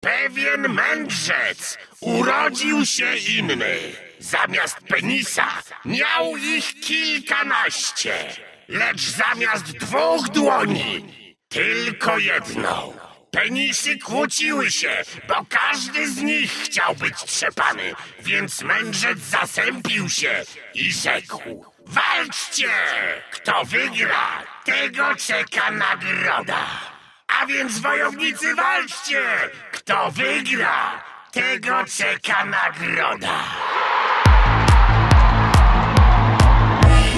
Pewien mędrzec urodził się inny. Zamiast penisa miał ich kilkanaście, lecz zamiast dwóch dłoni tylko jedną. Penisy kłóciły się, bo każdy z nich chciał być trzepany, więc mędrzec zasępił się i rzekł: Walczcie! Kto wygra, tego czeka nagroda. A więc wojownicy walczcie! Kto wygra, tego czeka nagroda.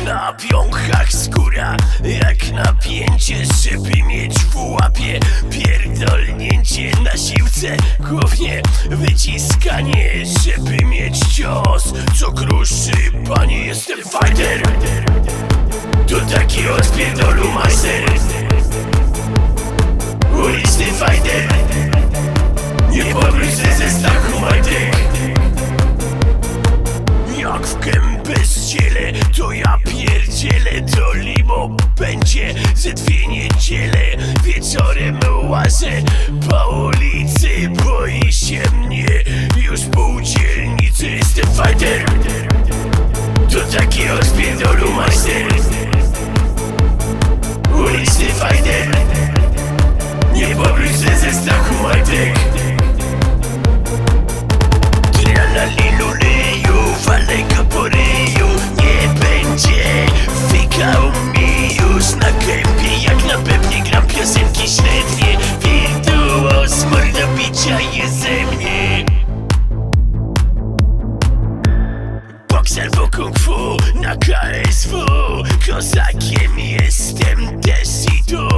Na piąchach skóra, jak napięcie, żeby mieć w łapie Pierdolnięcie na siłce, głównie wyciskanie, żeby mieć cios Co kruszy, panie, jestem fighter To taki odpierdolu master Fighter Nie pobryzę ze strachu majtek jak w gębę ściele, to ja pierdzielę To limo będzie ze dwie niedziele Wieczorem łazę po ulicy Boi się mnie już pół dzielnicy Jestem fighter. To taki odpierdolu master. Uliczny fighter strachu majtek Tralaliluleju, waleka po ryju Nie będzie wykał mi już. Na gębie Jak na pewnie gram piosenki średnie. Wirtuos mordobicia jest ze na KSW Kozakiem jestem też i tu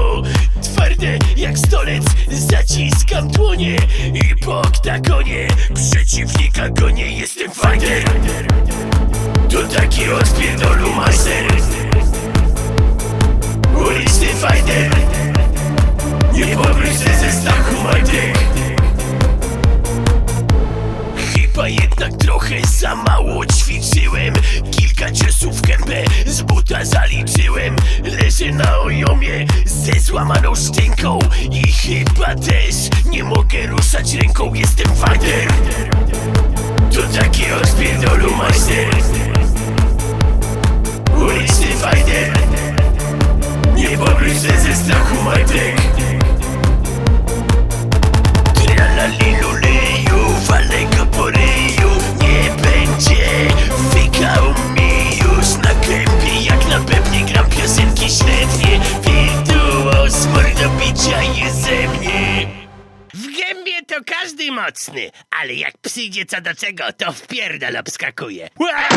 Twarde jak stolec zaciskam dłonie I po oktagonie przeciwnika gonię Jestem fighter To taki odpierdolu master gębę z buta zaliczyłem. Leżę na ojomie ze złamaną szczęką. I chyba też nie mogę ruszać ręką. Jestem fighter To taki odpierdolu master Uliczny fighter Nie pobryzę ze strachu majtek Czaj ze mnie! W gębie to każdy mocny, ale jak przyjdzie co do czego, to w pierdol obskakuje. Ua!